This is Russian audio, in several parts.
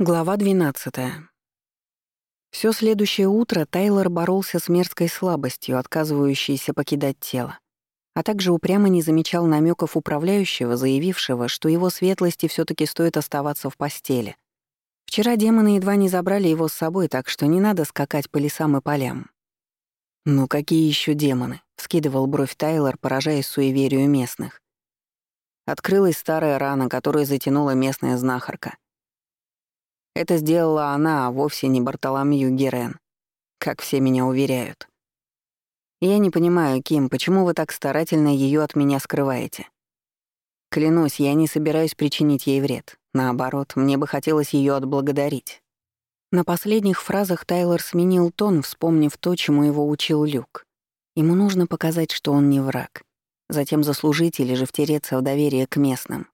Глава 12. Всё следующее утро Тайлор боролся с мерзкой слабостью, отказывающейся покидать тело, а также упрямо не замечал намеков управляющего, заявившего, что его светлости всё таки стоит оставаться в постели. Вчера демоны едва не забрали его с собой, так что не надо скакать по лесам и полям. «Ну какие ещё демоны?» — вскидывал бровь Тайлор, поражаясь суеверию местных. Открылась старая рана, которую затянула местная знахарка — это сделала она, а вовсе не Бартоломью Герен, как все меня уверяют. Я не понимаю, Ким, почему вы так старательно ее от меня скрываете? Клянусь, я не собираюсь причинить ей вред. Наоборот, мне бы хотелось ее отблагодарить. На последних фразах Тайлор сменил тон, вспомнив то, чему его учил Люк. Ему нужно показать, что он не враг, затем заслужить или же втереться в доверие к местным.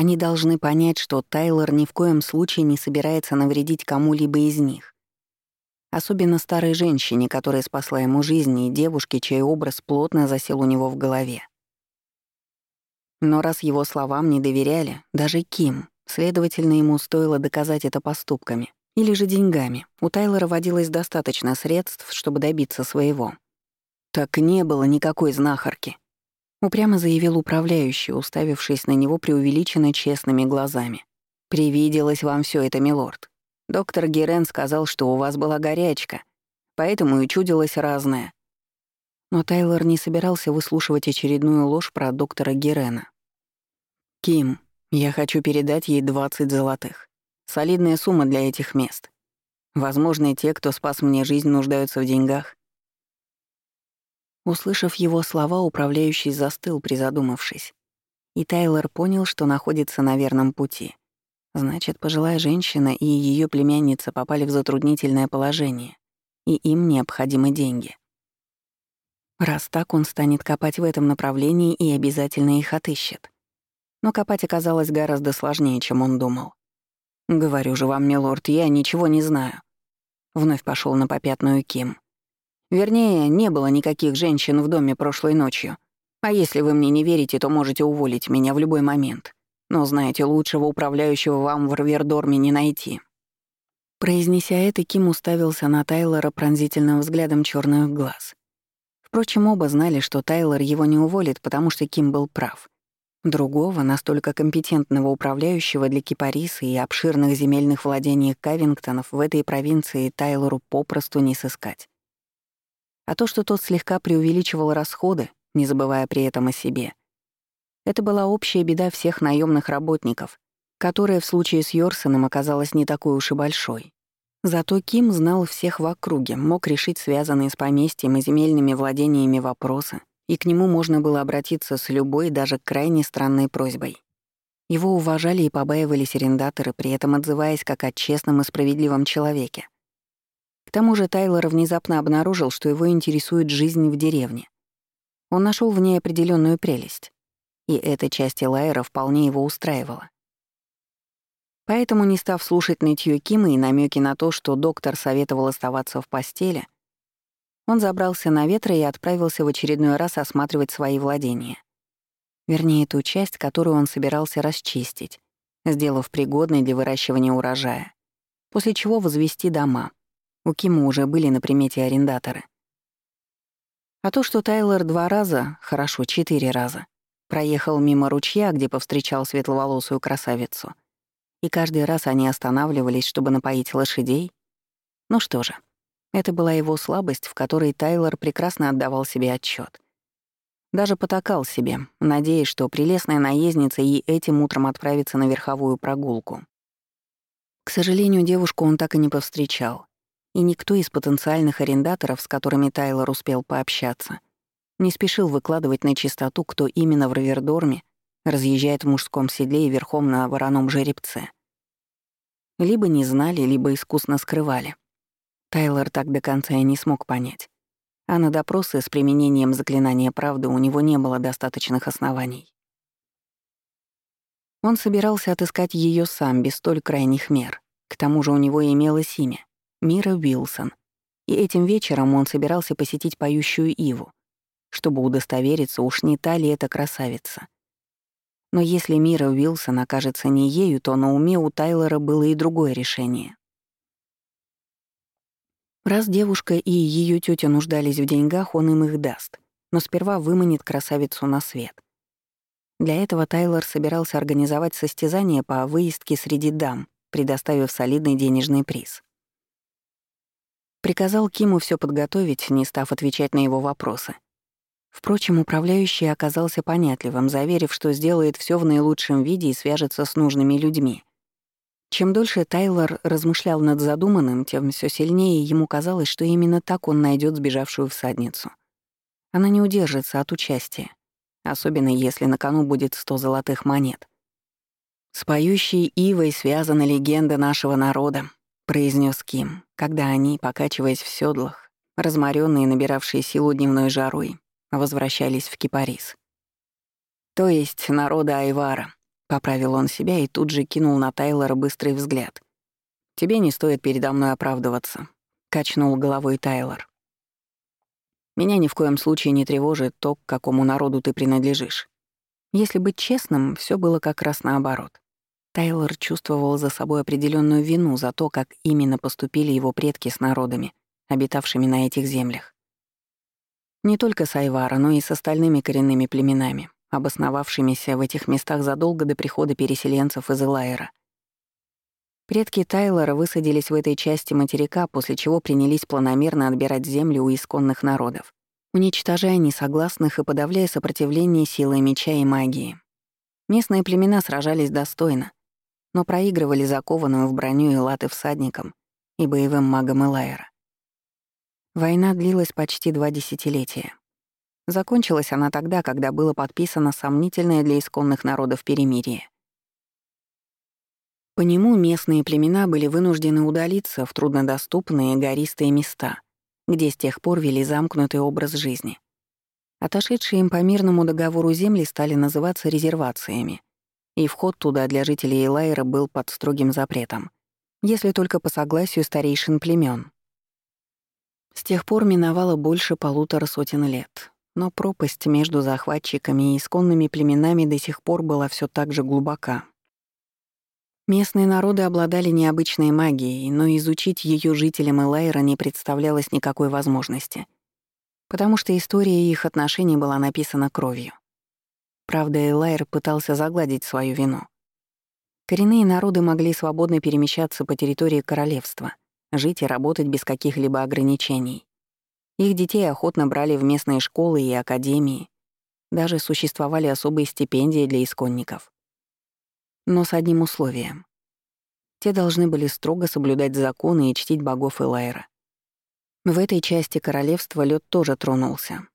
Они должны понять, что Тайлор ни в коем случае не собирается навредить кому-либо из них. Особенно старой женщине, которая спасла ему жизнь, и девушке, чей образ плотно засел у него в голове. Но раз его словам не доверяли, даже Ким, следовательно, ему стоило доказать это поступками или же деньгами. У Тайлора водилось достаточно средств, чтобы добиться своего. Так не было никакой знахарки. Упрямо заявил управляющий, уставившись на него преувеличенно честными глазами. «Привиделось вам все это, милорд. Доктор Герен сказал, что у вас была горячка, поэтому и чудилось разное». Но Тайлор не собирался выслушивать очередную ложь про доктора Герена. «Ким, я хочу передать ей 20 золотых. Солидная сумма для этих мест. Возможно, те, кто спас мне жизнь, нуждаются в деньгах. Услышав его слова, управляющий застыл, призадумавшись. И Тайлор понял, что находится на верном пути. Значит, пожилая женщина и ее племянница попали в затруднительное положение, и им необходимы деньги. Раз так, он станет копать в этом направлении и обязательно их отыщет. Но копать оказалось гораздо сложнее, чем он думал. «Говорю же вам, милорд, я ничего не знаю». Вновь пошел на попятную Ким. Вернее, не было никаких женщин в доме прошлой ночью. А если вы мне не верите, то можете уволить меня в любой момент. Но знаете, лучшего управляющего вам в Рвердорме не найти». Произнеся это, Ким уставился на Тайлора пронзительным взглядом черных глаз. Впрочем, оба знали, что Тайлор его не уволит, потому что Ким был прав. Другого, настолько компетентного управляющего для Кипариса и обширных земельных владений Кавингтонов в этой провинции Тайлору попросту не сыскать. А то, что тот слегка преувеличивал расходы, не забывая при этом о себе. Это была общая беда всех наемных работников, которая в случае с Йорсоном оказалась не такой уж и большой. Зато Ким знал всех в округе, мог решить связанные с поместьем и земельными владениями вопросы, и к нему можно было обратиться с любой, даже крайне странной просьбой. Его уважали и побаивались арендаторы, при этом отзываясь как о честном и справедливом человеке. К тому же Тайлор внезапно обнаружил, что его интересует жизнь в деревне. Он нашел в ней определенную прелесть. И эта часть Элайера вполне его устраивала. Поэтому, не став слушать нытьё Кима и намеки на то, что доктор советовал оставаться в постели, он забрался на ветра и отправился в очередной раз осматривать свои владения. Вернее, ту часть, которую он собирался расчистить, сделав пригодной для выращивания урожая, после чего возвести дома — у Кима уже были на примете арендаторы. А то, что Тайлер два раза, хорошо, четыре раза, проехал мимо ручья, где повстречал светловолосую красавицу, и каждый раз они останавливались, чтобы напоить лошадей. Ну что же, это была его слабость, в которой Тайлер прекрасно отдавал себе отчет. Даже потакал себе, надеясь, что прелестная наездница и этим утром отправится на верховую прогулку. К сожалению, девушку он так и не повстречал и никто из потенциальных арендаторов, с которыми Тайлор успел пообщаться, не спешил выкладывать на чистоту, кто именно в Равердорме разъезжает в мужском седле и верхом на вороном жеребце. Либо не знали, либо искусно скрывали. Тайлор так до конца и не смог понять. А на допросы с применением заклинания правды у него не было достаточных оснований. Он собирался отыскать ее сам без столь крайних мер. К тому же у него имелось имя Мира Уилсон. И этим вечером он собирался посетить поющую Иву, чтобы удостовериться, уж не та ли эта красавица. Но если Мира Уилсон окажется не ею, то на уме у Тайлора было и другое решение. Раз девушка и ее тетя нуждались в деньгах, он им их даст, но сперва выманит красавицу на свет. Для этого Тайлор собирался организовать состязание по выездке среди дам, предоставив солидный денежный приз. Приказал Киму все подготовить, не став отвечать на его вопросы. Впрочем, управляющий оказался понятливым, заверив, что сделает все в наилучшем виде и свяжется с нужными людьми. Чем дольше Тайлор размышлял над задуманным, тем все сильнее ему казалось, что именно так он найдет сбежавшую всадницу. Она не удержится от участия, особенно если на кону будет сто золотых монет. «С поющей ивой связана легенда нашего народа», — произнес Ким, когда они, покачиваясь в седлах, разморенные, набиравшие силу дневной жарой, возвращались в Кипарис. «То есть народа Айвара», — поправил он себя и тут же кинул на Тайлора быстрый взгляд. «Тебе не стоит передо мной оправдываться», — качнул головой Тайлор. «Меня ни в коем случае не тревожит то, к какому народу ты принадлежишь. Если быть честным, все было как раз наоборот. Тайлор чувствовал за собой определенную вину за то, как именно поступили его предки с народами, обитавшими на этих землях. Не только с Айвара, но и с остальными коренными племенами, обосновавшимися в этих местах задолго до прихода переселенцев из Элайера. Предки Тайлора высадились в этой части материка, после чего принялись планомерно отбирать землю у исконных народов, уничтожая несогласных и подавляя сопротивление силой меча и магии. Местные племена сражались достойно, но проигрывали закованным в броню и латы всадникам и боевым магам Элайера. Война длилась почти два десятилетия. Закончилась она тогда, когда было подписано сомнительное для исконных народов перемирие. По нему местные племена были вынуждены удалиться в труднодоступные гористые места, где с тех пор вели замкнутый образ жизни. Отошедшие им по мирному договору земли стали называться резервациями, и вход туда для жителей Элайра был под строгим запретом, если только по согласию старейшин племен. С тех пор миновало больше полутора сотен лет, но пропасть между захватчиками и исконными племенами до сих пор была все так же глубока. Местные народы обладали необычной магией, но изучить ее жителям Элайра не представлялось никакой возможности, потому что история их отношений была написана кровью. Правда, Элайр пытался загладить свою вину. Коренные народы могли свободно перемещаться по территории королевства, жить и работать без каких-либо ограничений. Их детей охотно брали в местные школы и академии. Даже существовали особые стипендии для исконников. Но с одним условием. Те должны были строго соблюдать законы и чтить богов Элайра. В этой части королевства лед тоже тронулся.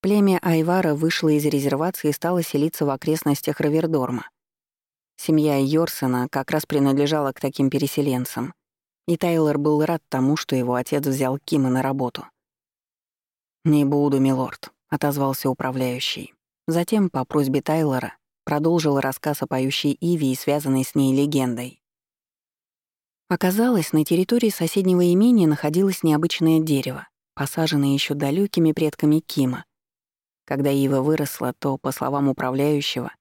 Племя Айвара вышло из резервации и стало селиться в окрестностях Равердорма. Семья Йорсона как раз принадлежала к таким переселенцам, и Тайлор был рад тому, что его отец взял Кима на работу. «Не буду, милорд», — отозвался управляющий. Затем, по просьбе Тайлора, продолжил рассказ о поющей Иви и связанной с ней легендой. Оказалось, на территории соседнего имения находилось необычное дерево, посаженное еще далекими предками Кима. Когда Ива выросла, то, по словам управляющего,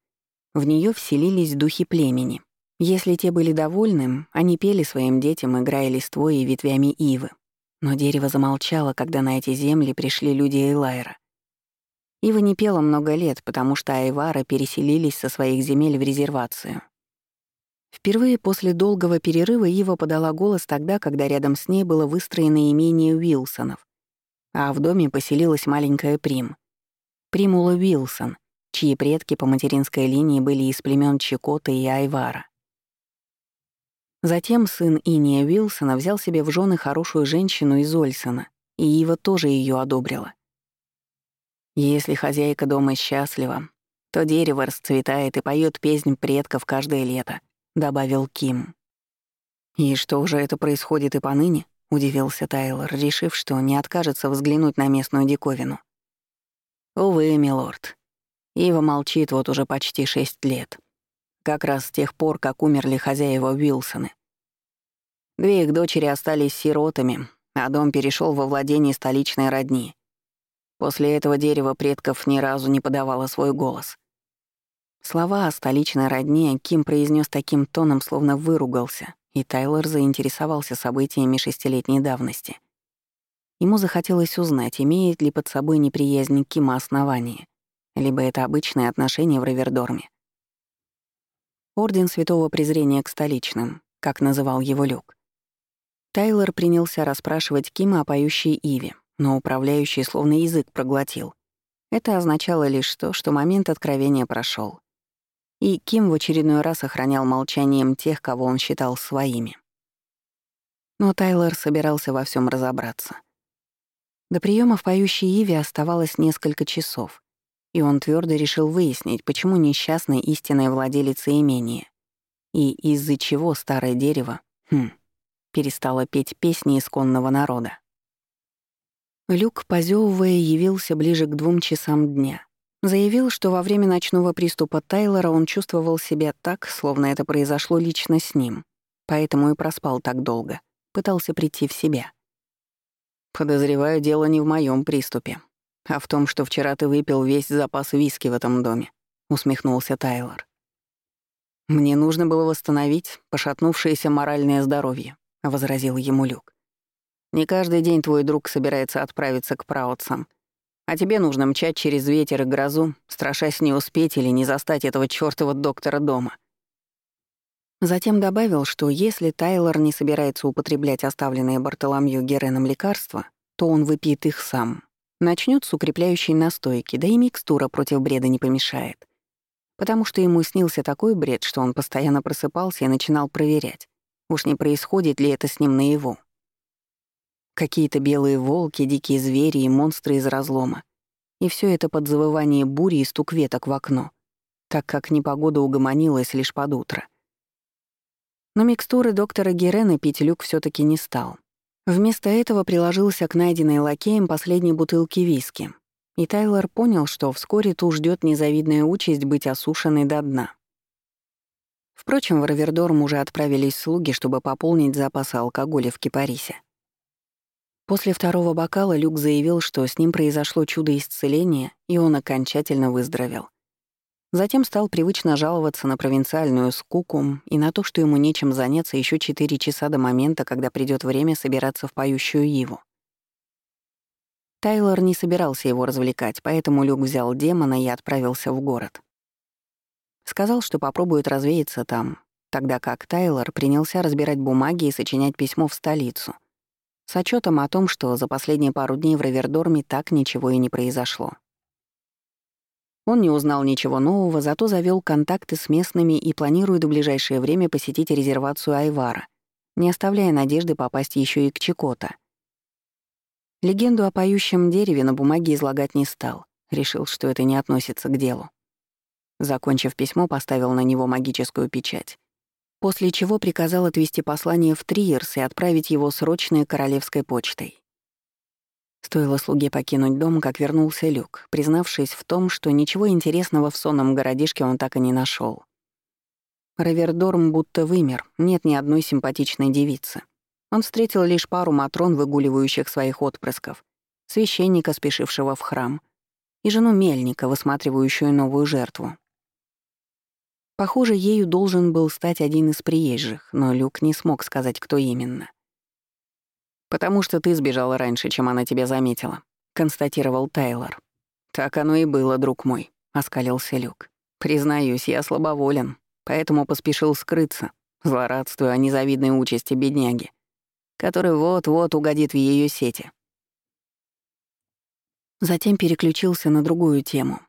в нее вселились духи племени, если те были довольны, они пели своим детям, играя листвой и ветвями ивы. Но дерево замолчало, когда на эти земли пришли люди Эйлайра. Ива не пела много лет, потому что Айвара переселились со своих земель в резервацию. Впервые после долгого перерыва Ива подала голос тогда, когда рядом с ней было выстроено имение Уилсонов, а в доме поселилась маленькая Прим. Примула Уилсон, чьи предки по материнской линии были из племен Чикота и Айвара. Затем сын Иния Уилсона взял себе в жены хорошую женщину из Ольсона, и Ива тоже ее одобрила. Если хозяйка дома счастлива, то дерево расцветает и поет песнь предков каждое лето, добавил Ким. И что уже это происходит и поныне? удивился Тайлор, решив, что не откажется взглянуть на местную диковину. Увы, милорд. Ива молчит вот уже почти шесть лет как раз с тех пор, как умерли хозяева Уилсоны. Две их дочери остались сиротами, а дом перешел во владение столичной родни. После этого дерево предков ни разу не подавало свой голос. Слова о столичной родне Ким произнес таким тоном, словно выругался, и Тайлор заинтересовался событиями шестилетней давности. Ему захотелось узнать, имеет ли под собой неприязнь Кима основания, либо это обычное отношение в Равердорме. Орден святого презрения к столичным, как называл его Люк. Тайлор принялся расспрашивать Кима о поющей Иве, но управляющий словно язык проглотил. Это означало лишь то, что момент откровения прошел. И Ким в очередной раз охранял молчанием тех, кого он считал своими. Но Тайлор собирался во всем разобраться. До приема в поющей Иве оставалось несколько часов, и он твердо решил выяснить, почему несчастная истинная владелица имения и из-за чего старое дерево, хм, перестало петь песни исконного народа. Люк, позевывая, явился ближе к двум часам дня. Заявил, что во время ночного приступа Тайлора он чувствовал себя так, словно это произошло лично с ним, поэтому и проспал так долго, пытался прийти в себя. «Подозреваю, дело не в моем приступе, а в том, что вчера ты выпил весь запас виски в этом доме», — усмехнулся Тайлор. «Мне нужно было восстановить пошатнувшееся моральное здоровье», — возразил ему Люк. «Не каждый день твой друг собирается отправиться к праотцам, а тебе нужно мчать через ветер и грозу, страшась не успеть или не застать этого чёртова доктора дома. Затем добавил, что если Тайлор не собирается употреблять оставленные Бартоломью Гереном лекарства, то он выпьет их сам. Начнёт с укрепляющей настойки, да и микстура против бреда не помешает. Потому что ему снился такой бред, что он постоянно просыпался и начинал проверять, уж не происходит ли это с ним наяву. Какие-то белые волки, дикие звери и монстры из разлома. И все это под завывание бури и стук веток в окно, так как непогода угомонилась лишь под утро. Но микстуры доктора Герена пить Люк все таки не стал. Вместо этого приложился к найденной лакеем последней бутылке виски. И Тайлор понял, что вскоре ту ждет незавидная участь быть осушенной до дна. Впрочем, в Равердорм уже отправились слуги, чтобы пополнить запасы алкоголя в Кипарисе. После второго бокала Люк заявил, что с ним произошло чудо исцеления, и он окончательно выздоровел. Затем стал привычно жаловаться на провинциальную скуку и на то, что ему нечем заняться еще четыре часа до момента, когда придёт время собираться в поющую Иву. Тайлор не собирался его развлекать, поэтому Люк взял демона и отправился в город. Сказал, что попробует развеяться там, тогда как Тайлор принялся разбирать бумаги и сочинять письмо в столицу — с отчетом о том, что за последние пару дней в Равердорме так ничего и не произошло. Он не узнал ничего нового, зато завел контакты с местными и планирует в ближайшее время посетить резервацию Айвара, не оставляя надежды попасть еще и к Чикота. Легенду о поющем дереве на бумаге излагать не стал, решил, что это не относится к делу. Закончив письмо, поставил на него магическую печать после чего приказал отвезти послание в Триерс и отправить его срочной королевской почтой. Стоило слуге покинуть дом, как вернулся Люк, признавшись в том, что ничего интересного в сонном городишке он так и не нашел. Равердорм будто вымер, нет ни одной симпатичной девицы. Он встретил лишь пару матрон, выгуливающих своих отпрысков, священника, спешившего в храм, и жену мельника, высматривающую новую жертву. Похоже, ею должен был стать один из приезжих, но Люк не смог сказать, кто именно. «Потому что ты сбежала раньше, чем она тебя заметила», — констатировал Тайлор. «Так оно и было, друг мой», — оскалился Люк. «Признаюсь, я слабоволен, поэтому поспешил скрыться, злорадствуя о незавидной участи бедняги, который вот-вот угодит в ее сети». Затем переключился на другую тему.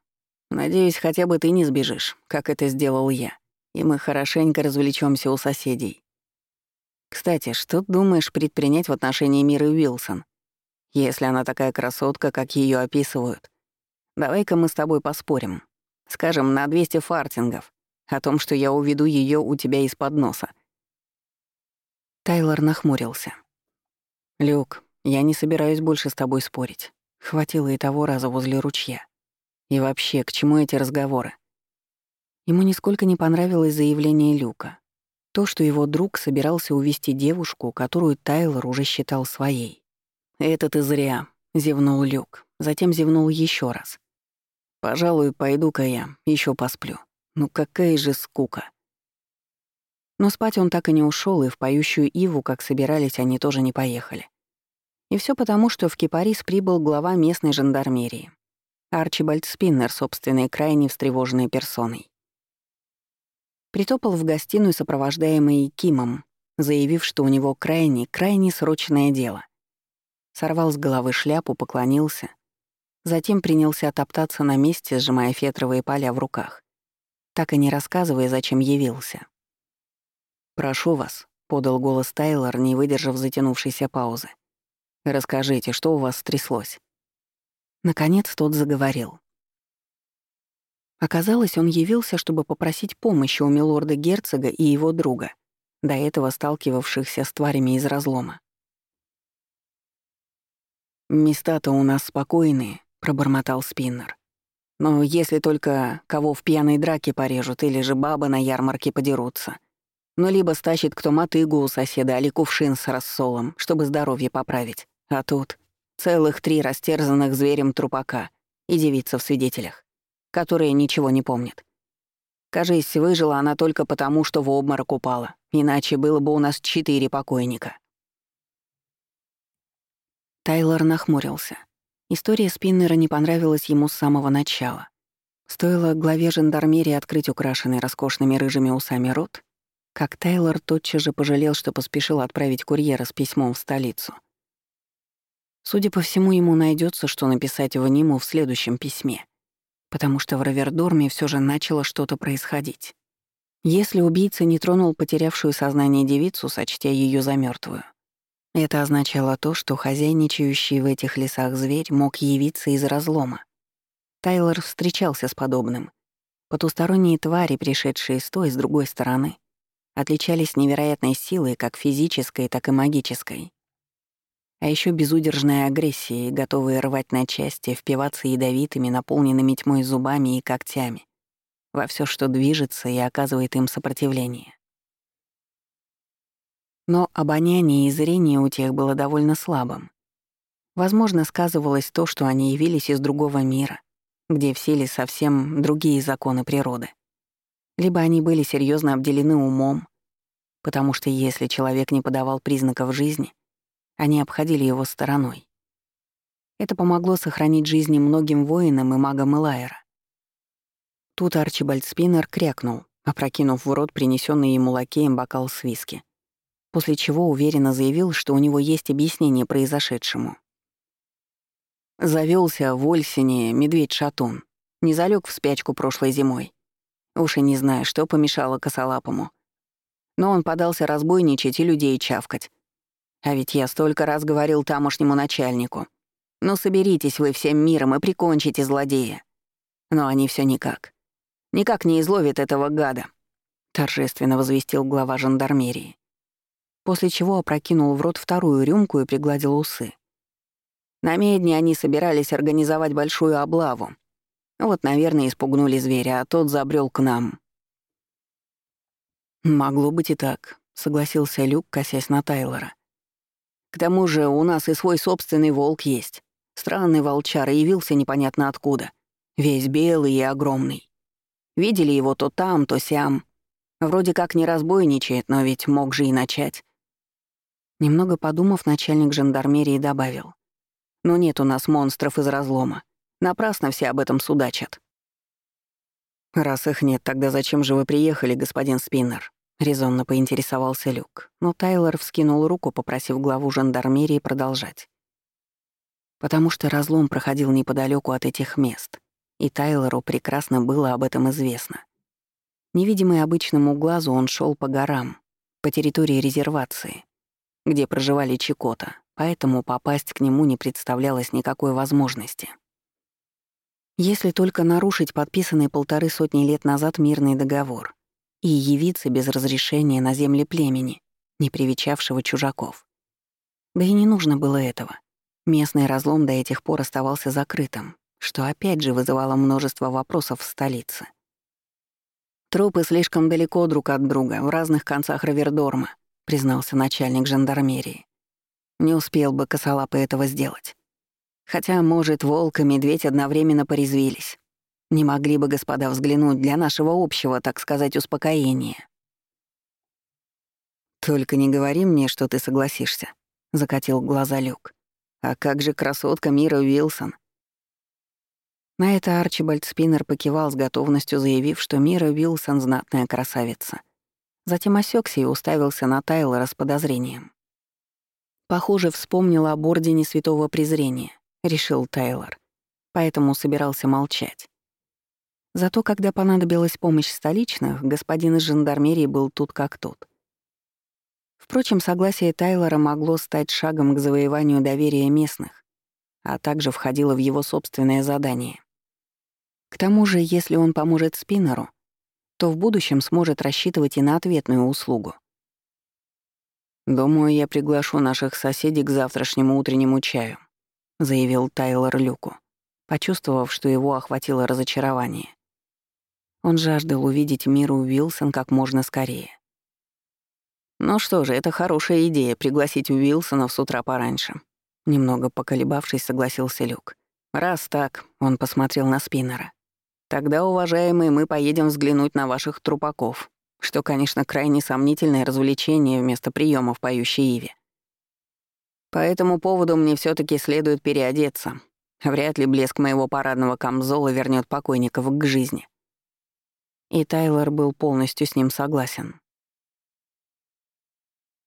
Надеюсь, хотя бы ты не сбежишь, как это сделал я, и мы хорошенько развлечемся у соседей. Кстати, что думаешь предпринять в отношении Миры Уилсон, если она такая красотка, как ее описывают? Давай-ка мы с тобой поспорим. Скажем, на 200 фартингов о том, что я уведу ее у тебя из-под носа. Тайлор нахмурился. «Люк, я не собираюсь больше с тобой спорить. Хватило и того раза возле ручья. И вообще, к чему эти разговоры? Ему нисколько не понравилось заявление Люка. То, что его друг собирался увести девушку, которую Тайлор уже считал своей. «Это ты зря», — зевнул Люк, затем зевнул еще раз. «Пожалуй, пойду-ка я, еще посплю. Ну какая же скука. Но спать он так и не ушел, и в поющую Иву, как собирались, они тоже не поехали. И все потому, что в Кипарис прибыл глава местной жандармерии. Арчибальд Спиннер, собственной крайне встревоженной персоной. Притопал в гостиную, сопровождаемый Кимом, заявив, что у него крайне, крайне срочное дело. Сорвал с головы шляпу, поклонился. Затем принялся топтаться на месте, сжимая фетровые поля в руках, так и не рассказывая, зачем явился. «Прошу вас», — подал голос Тайлор, не выдержав затянувшейся паузы. Расскажите, что у вас стряслось?» Наконец тот заговорил. Оказалось, он явился, чтобы попросить помощи у милорда-герцога и его друга, до этого сталкивавшихся с тварями из разлома. «Места-то у нас спокойные», — пробормотал Спиннер. «Но если только кого в пьяной драке порежут или же бабы на ярмарке подерутся, ну либо стащит кто мотыгу у соседа или кувшин с рассолом, чтобы здоровье поправить. А тут целых три растерзанных зверем трупака и девица в свидетелях, которые ничего не помнят. Кажись, выжила она только потому, что в обморок упала, иначе было бы у нас четыре покойника. Тайлор нахмурился. История Спиннера не понравилась ему с самого начала. Стоило главе жандармерии открыть украшенный роскошными рыжими усами рот, как Тайлор тотчас же пожалел, что поспешил отправить курьера с письмом в столицу — Судя по всему, ему найдется, что написать в Ниму в следующем письме, потому что в Равердорме все же начало что-то происходить. Если убийца не тронул потерявшую сознание девицу, сочтя ее за мертвую, это означало то, что хозяйничающий в этих лесах зверь мог явиться из разлома. Тайлор встречался с подобным. Потусторонние твари, пришедшие с той с другой стороны, отличались невероятной силой как физической, так и магической. А еще безудержная агрессия, готовые рвать на части, впиваться ядовитыми, наполненными тьмой зубами и когтями во все, что движется и оказывает им сопротивление. Но обоняние и зрение у тех было довольно слабым. Возможно, сказывалось то, что они явились из другого мира, где в силе совсем другие законы природы. Либо они были серьезно обделены умом, потому что если человек не подавал признаков жизни, они обходили его стороной. Это помогло сохранить жизни многим воинам и магам Элайера. Тут Арчибальд Спиннер крякнул, опрокинув в рот принесенный ему лакеем бокал с виски, после чего уверенно заявил, что у него есть объяснение произошедшему. Завелся в Ольсине медведь-шатун, не залег в спячку прошлой зимой. Уж и не знаю, что помешало косолапому. Но он подался разбойничать и людей чавкать, а ведь я столько раз говорил тамошнему начальнику. Ну соберитесь вы всем миром и прикончите злодея. Но они все никак. Никак не изловят этого гада, торжественно возвестил глава жандармерии. После чего опрокинул в рот вторую рюмку и пригладил усы. На медне они собирались организовать большую облаву. Вот, наверное, испугнули зверя, а тот забрел к нам. «Могло быть и так», — согласился Люк, косясь на Тайлора. К тому же у нас и свой собственный волк есть. Странный волчар явился непонятно откуда. Весь белый и огромный. Видели его то там, то сям. Вроде как не разбойничает, но ведь мог же и начать. Немного подумав, начальник жандармерии добавил. «Но нет у нас монстров из разлома. Напрасно все об этом судачат». «Раз их нет, тогда зачем же вы приехали, господин Спиннер?» — резонно поинтересовался Люк, но Тайлор вскинул руку, попросив главу жандармерии продолжать. Потому что разлом проходил неподалеку от этих мест, и Тайлору прекрасно было об этом известно. Невидимый обычному глазу он шел по горам, по территории резервации, где проживали Чикота, поэтому попасть к нему не представлялось никакой возможности. Если только нарушить подписанный полторы сотни лет назад мирный договор — и явиться без разрешения на земли племени, не привечавшего чужаков. Да и не нужно было этого. Местный разлом до этих пор оставался закрытым, что опять же вызывало множество вопросов в столице. «Трупы слишком далеко друг от друга, в разных концах Равердорма», признался начальник жандармерии. Не успел бы косолапый этого сделать. Хотя, может, волк и медведь одновременно порезвились. Не могли бы, господа, взглянуть для нашего общего, так сказать, успокоения?» «Только не говори мне, что ты согласишься», — закатил глаза Люк. «А как же красотка Мира Уилсон?» На это Арчибальд Спиннер покивал с готовностью, заявив, что Мира Уилсон — знатная красавица. Затем осекся и уставился на Тайлора с подозрением. Похоже, вспомнил об Ордене Святого Презрения, решил Тайлор, поэтому собирался молчать. Зато когда понадобилась помощь столичных, господин из жандармерии был тут как тут. Впрочем, согласие Тайлора могло стать шагом к завоеванию доверия местных, а также входило в его собственное задание. К тому же, если он поможет Спиннеру, то в будущем сможет рассчитывать и на ответную услугу. «Думаю, я приглашу наших соседей к завтрашнему утреннему чаю», — заявил Тайлор Люку, почувствовав, что его охватило разочарование. Он жаждал увидеть миру Уилсон как можно скорее. «Ну что же, это хорошая идея — пригласить Уилсона с утра пораньше», — немного поколебавшись, согласился Люк. «Раз так», — он посмотрел на Спиннера. «Тогда, уважаемые, мы поедем взглянуть на ваших трупаков, что, конечно, крайне сомнительное развлечение вместо приема в поющей Иве. По этому поводу мне все таки следует переодеться. Вряд ли блеск моего парадного камзола вернет покойников к жизни». И Тайлор был полностью с ним согласен.